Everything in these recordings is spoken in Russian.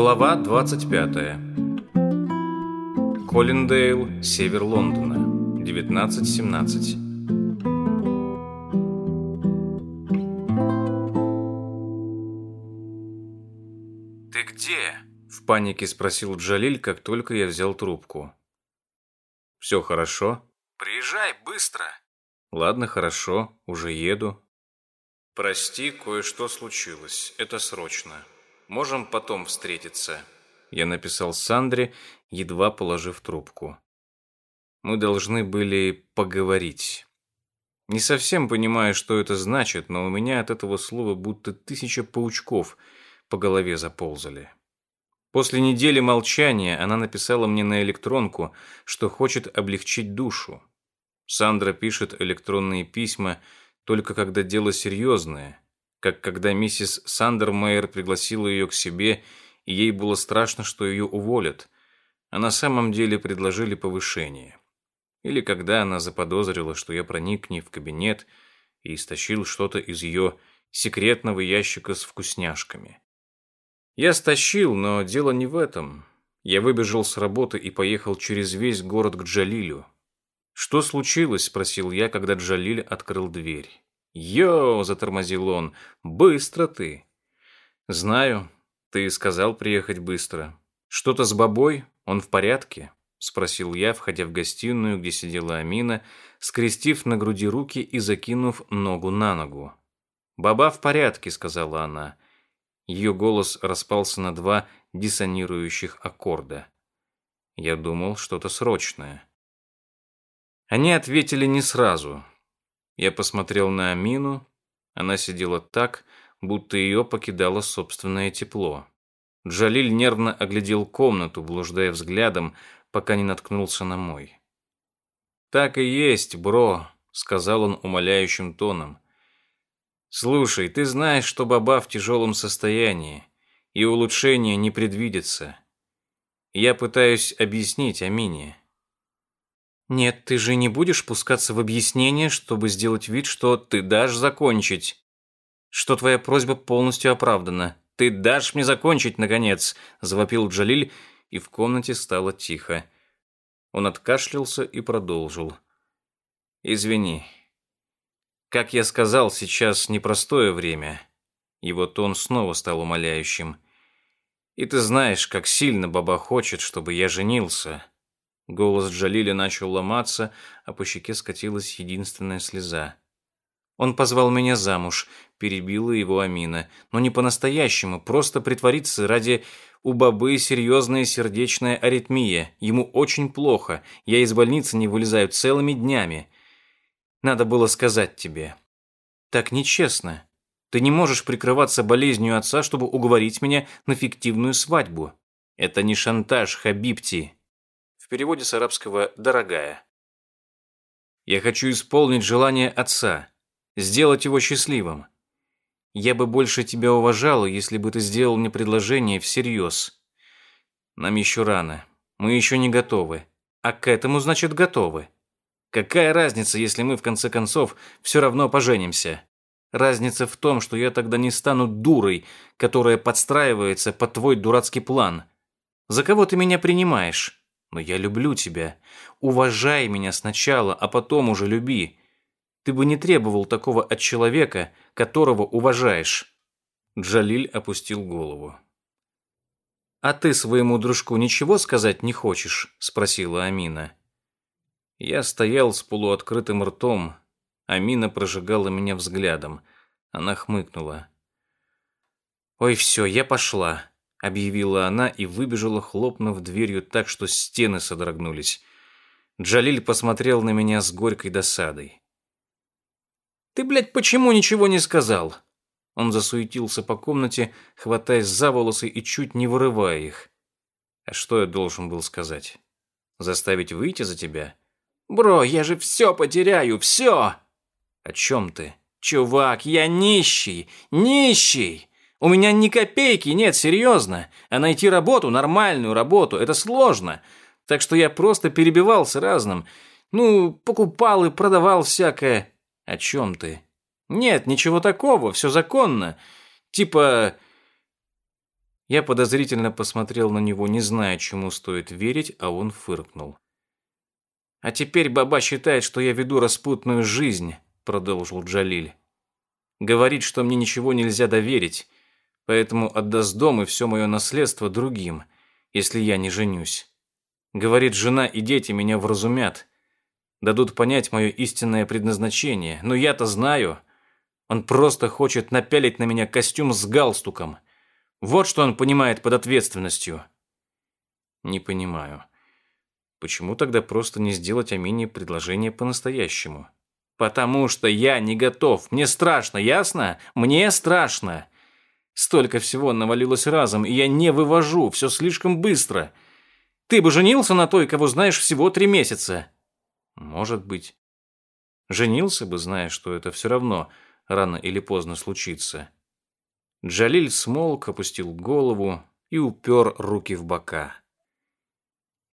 Глава 25. Коллиндейл, север Лондона, 1917. «Ты где?» – в панике спросил Джалиль, как только я взял трубку. «Все хорошо?» «Приезжай быстро!» «Ладно, хорошо, уже еду». «Прости, кое-что случилось, это срочно». Можем потом встретиться». Я написал Сандре, едва положив трубку. Мы должны были поговорить. Не совсем понимаю, что это значит, но у меня от этого слова будто тысяча паучков по голове заползали. После недели молчания она написала мне на электронку, что хочет облегчить душу. Сандра пишет электронные письма только когда дело серьезное, как когда миссис Сандермейер пригласила ее к себе, и ей было страшно, что ее уволят, а на самом деле предложили повышение. Или когда она заподозрила, что я проник к ней в кабинет и стащил что-то из ее секретного ящика с вкусняшками. Я стащил, но дело не в этом. Я выбежал с работы и поехал через весь город к Джалилю. «Что случилось?» – спросил я, когда Джалиль открыл дверь. «Йо!» – затормозил он. «Быстро ты!» «Знаю. Ты сказал приехать быстро. Что-то с бабой? Он в порядке?» – спросил я, входя в гостиную, где сидела Амина, скрестив на груди руки и закинув ногу на ногу. «Баба в порядке», – сказала она. Ее голос распался на два диссонирующих аккорда. Я думал, что-то срочное. Они ответили не сразу – я посмотрел на Амину. Она сидела так, будто ее покидало собственное тепло. Джалиль нервно оглядел комнату, блуждая взглядом, пока не наткнулся на мой. «Так и есть, бро», — сказал он умоляющим тоном. «Слушай, ты знаешь, что баба в тяжелом состоянии, и улучшения не предвидится. Я пытаюсь объяснить Амине. «Нет, ты же не будешь пускаться в объяснение, чтобы сделать вид, что ты дашь закончить. Что твоя просьба полностью оправдана. Ты дашь мне закончить, наконец!» – завопил Джалиль, и в комнате стало тихо. Он откашлялся и продолжил. «Извини. Как я сказал, сейчас непростое время». Его тон снова стал умоляющим. «И ты знаешь, как сильно баба хочет, чтобы я женился». Голос Джалиля начал ломаться, а по щеке скатилась единственная слеза. Он позвал меня замуж, перебила его Амина. Но не по-настоящему, просто притвориться ради... У бабы серьезная сердечная аритмия. Ему очень плохо. Я из больницы не вылезаю целыми днями. Надо было сказать тебе. Так нечестно. Ты не можешь прикрываться болезнью отца, чтобы уговорить меня на фиктивную свадьбу. Это не шантаж, Хабибти в переводе с арабского «дорогая». Я хочу исполнить желание отца, сделать его счастливым. Я бы больше тебя уважала, если бы ты сделал мне предложение всерьез. Нам еще рано, мы еще не готовы, а к этому, значит, готовы. Какая разница, если мы, в конце концов, все равно поженимся? Разница в том, что я тогда не стану дурой, которая подстраивается под твой дурацкий план. За кого ты меня принимаешь? Но я люблю тебя. Уважай меня сначала, а потом уже люби. Ты бы не требовал такого от человека, которого уважаешь. Джалиль опустил голову. «А ты своему дружку ничего сказать не хочешь?» – спросила Амина. Я стоял с полуоткрытым ртом. Амина прожигала меня взглядом. Она хмыкнула. «Ой, все, я пошла объявила она и выбежала, хлопнув дверью так, что стены содрогнулись. Джалиль посмотрел на меня с горькой досадой. «Ты, блядь, почему ничего не сказал?» Он засуетился по комнате, хватаясь за волосы и чуть не вырывая их. «А что я должен был сказать? Заставить выйти за тебя?» «Бро, я же все потеряю, все!» «О чем ты?» «Чувак, я нищий, нищий!» У меня ни копейки нет, серьезно. А найти работу, нормальную работу, это сложно. Так что я просто перебивался разным. Ну, покупал и продавал всякое. О чем ты? Нет, ничего такого, все законно. Типа... Я подозрительно посмотрел на него, не зная, чему стоит верить, а он фыркнул. «А теперь баба считает, что я веду распутную жизнь», — продолжил Джалиль. «Говорит, что мне ничего нельзя доверить, поэтому отдаст дом и все мое наследство другим, если я не женюсь. Говорит, жена и дети меня вразумят, дадут понять мое истинное предназначение, но я-то знаю. Он просто хочет напялить на меня костюм с галстуком. Вот что он понимает под ответственностью». «Не понимаю». Почему тогда просто не сделать Амине предложение по-настоящему? Потому что я не готов. Мне страшно, ясно? Мне страшно. Столько всего навалилось разом, и я не вывожу, все слишком быстро. Ты бы женился на той, кого знаешь всего три месяца. Может быть. Женился бы, зная, что это все равно рано или поздно случится. Джалиль смолк, опустил голову и упер руки в бока.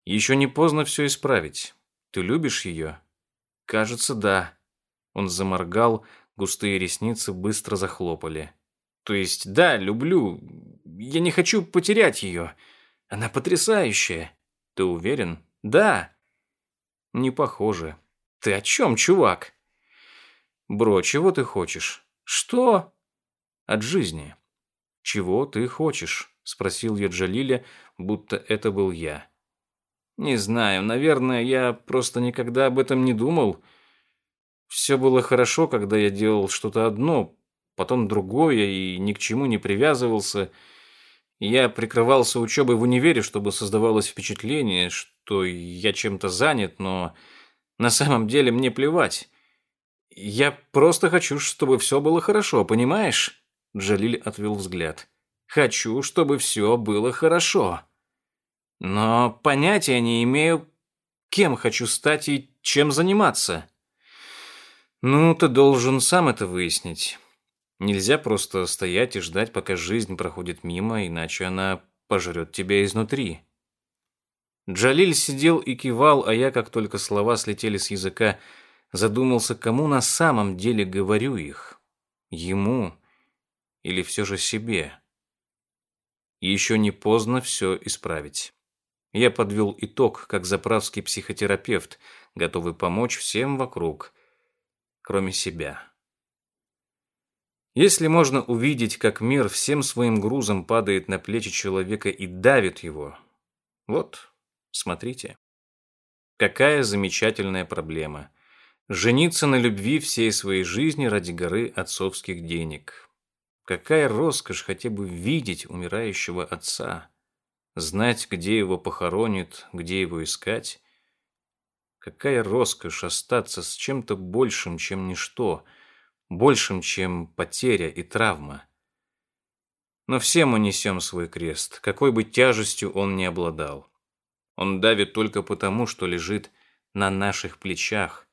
Еще не поздно все исправить. Ты любишь ее? Кажется, да. Он заморгал, густые ресницы быстро захлопали. То есть, да, люблю. Я не хочу потерять ее. Она потрясающая. Ты уверен? Да. Не похоже. Ты о чем, чувак? Бро, чего ты хочешь? Что? От жизни. Чего ты хочешь? Спросил я Джалиля, будто это был я. Не знаю, наверное, я просто никогда об этом не думал. Все было хорошо, когда я делал что-то одно, потом другое и ни к чему не привязывался. Я прикрывался учебой в универе, чтобы создавалось впечатление, что я чем-то занят, но на самом деле мне плевать. Я просто хочу, чтобы все было хорошо, понимаешь? Джалиль отвел взгляд. Хочу, чтобы все было хорошо. Но понятия не имею, кем хочу стать и чем заниматься. Ну, ты должен сам это выяснить. Нельзя просто стоять и ждать, пока жизнь проходит мимо, иначе она пожрет тебя изнутри. Джалиль сидел и кивал, а я, как только слова слетели с языка, задумался, кому на самом деле говорю их. Ему или все же себе. Еще не поздно все исправить. Я подвел итог, как заправский психотерапевт, готовый помочь всем вокруг, кроме себя. Если можно увидеть, как мир всем своим грузом падает на плечи человека и давит его, вот, смотрите. Какая замечательная проблема. Жениться на любви всей своей жизни ради горы отцовских денег. Какая роскошь хотя бы видеть умирающего отца знать, где его похоронят, где его искать. Какая роскошь остаться с чем-то большим, чем ничто, большим, чем потеря и травма. Но все мы несем свой крест, какой бы тяжестью он ни обладал. Он давит только потому, что лежит на наших плечах.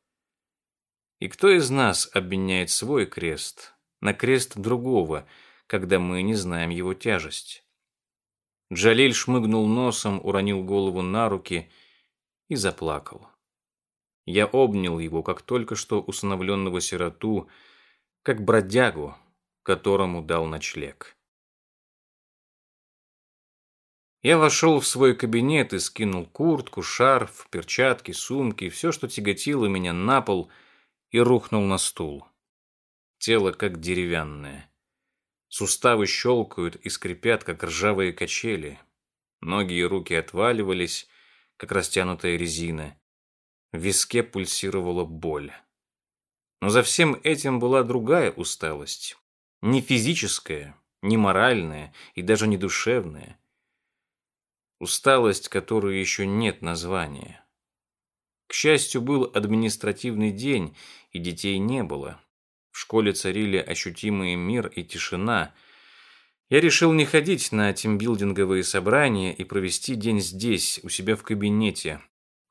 И кто из нас обменяет свой крест на крест другого, когда мы не знаем его тяжесть? Джалиль шмыгнул носом, уронил голову на руки и заплакал. Я обнял его, как только что усыновленного сироту, как бродягу, которому дал ночлег. Я вошел в свой кабинет и скинул куртку, шарф, перчатки, сумки, все, что тяготило меня на пол, и рухнул на стул. Тело как деревянное. Суставы щелкают и скрипят, как ржавые качели. Ноги и руки отваливались, как растянутая резина. В виске пульсировала боль. Но за всем этим была другая усталость. Не физическая, не моральная и даже не душевная. Усталость, которой еще нет названия. К счастью, был административный день, и детей не было. В школе царили ощутимый мир и тишина. Я решил не ходить на тимбилдинговые собрания и провести день здесь, у себя в кабинете,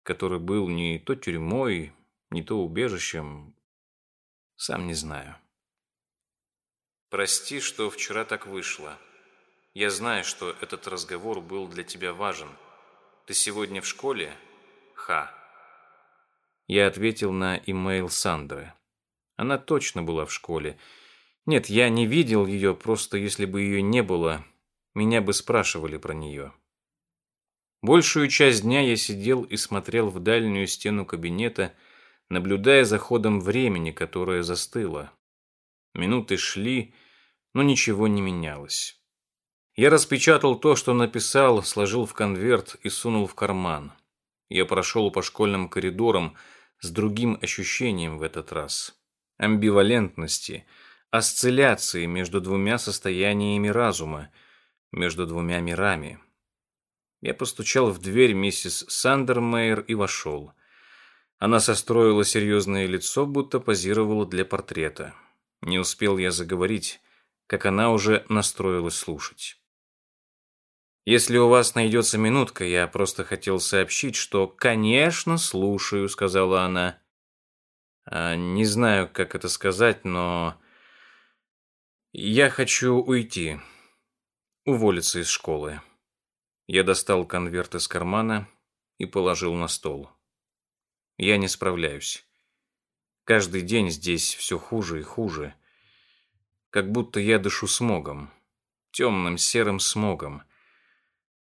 который был не то тюрьмой, не то убежищем. Сам не знаю. Прости, что вчера так вышло. Я знаю, что этот разговор был для тебя важен. Ты сегодня в школе? Ха. Я ответил на имейл Сандры. Она точно была в школе. Нет, я не видел ее, просто если бы ее не было, меня бы спрашивали про нее. Большую часть дня я сидел и смотрел в дальнюю стену кабинета, наблюдая за ходом времени, которое застыло. Минуты шли, но ничего не менялось. Я распечатал то, что написал, сложил в конверт и сунул в карман. Я прошел по школьным коридорам с другим ощущением в этот раз. Амбивалентности, осцилляции между двумя состояниями разума, между двумя мирами. Я постучал в дверь миссис Сандермейер и вошел. Она состроила серьезное лицо, будто позировала для портрета. Не успел я заговорить, как она уже настроилась слушать. «Если у вас найдется минутка, я просто хотел сообщить, что, конечно, слушаю», — сказала она. А, «Не знаю, как это сказать, но я хочу уйти, уволиться из школы». Я достал конверт из кармана и положил на стол. Я не справляюсь. Каждый день здесь все хуже и хуже. Как будто я дышу смогом. Темным серым смогом.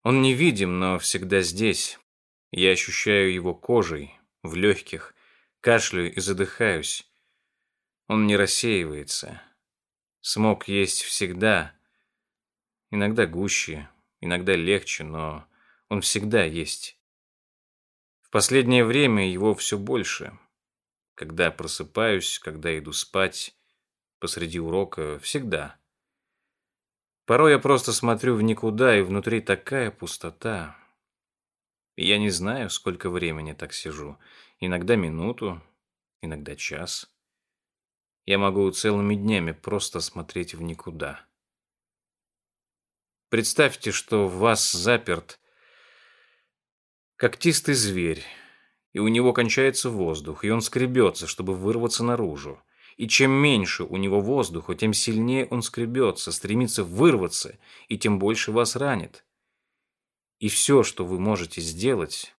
Он невидим, но всегда здесь. Я ощущаю его кожей, в легких, кашляю и задыхаюсь. Он не рассеивается. Смог есть всегда. Иногда гуще, иногда легче, но он всегда есть. Последнее время его все больше. Когда просыпаюсь, когда иду спать, посреди урока, всегда. Порой я просто смотрю в никуда, и внутри такая пустота. я не знаю, сколько времени так сижу. Иногда минуту, иногда час. Я могу целыми днями просто смотреть в никуда. Представьте, что в вас заперт когтистый зверь, и у него кончается воздух, и он скребется, чтобы вырваться наружу. И чем меньше у него воздуха, тем сильнее он скребется, стремится вырваться, и тем больше вас ранит. И все, что вы можете сделать,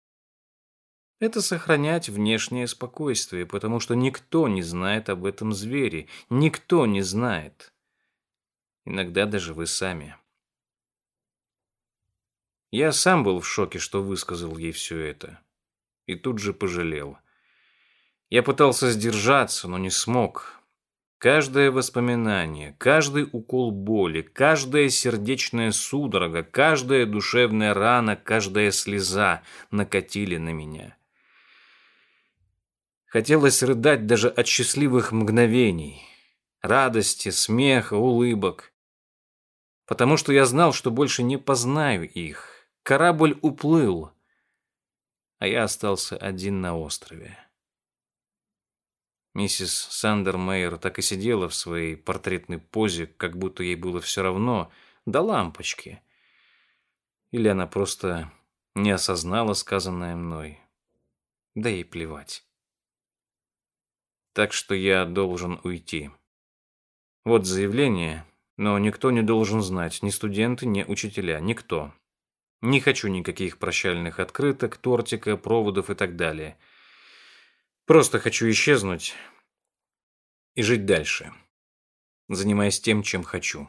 это сохранять внешнее спокойствие, потому что никто не знает об этом звере, никто не знает. Иногда даже вы сами. Я сам был в шоке, что высказал ей все это. И тут же пожалел. Я пытался сдержаться, но не смог. Каждое воспоминание, каждый укол боли, каждая сердечная судорога, каждая душевная рана, каждая слеза накатили на меня. Хотелось рыдать даже от счастливых мгновений, радости, смеха, улыбок. Потому что я знал, что больше не познаю их. Корабль уплыл, а я остался один на острове. Миссис Сандермейер так и сидела в своей портретной позе, как будто ей было все равно до лампочки. Или она просто не осознала сказанное мной. Да ей плевать. Так что я должен уйти. Вот заявление, но никто не должен знать, ни студенты, ни учителя, никто. Не хочу никаких прощальных открыток, тортика, проводов и так далее. Просто хочу исчезнуть и жить дальше, занимаясь тем, чем хочу.